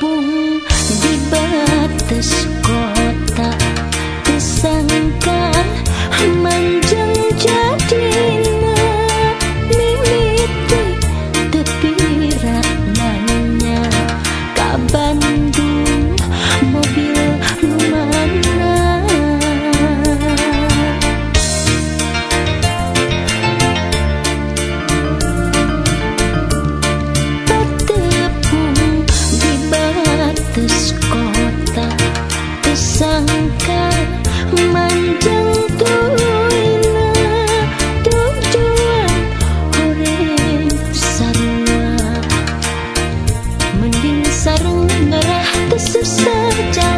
Λοιπόν, πού την πάτησε. ใจ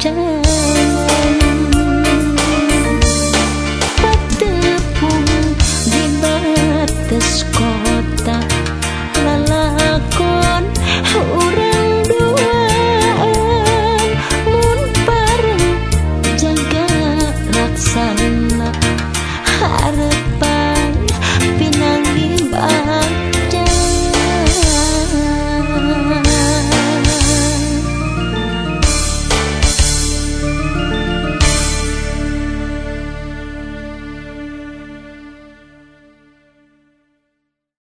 escuchar.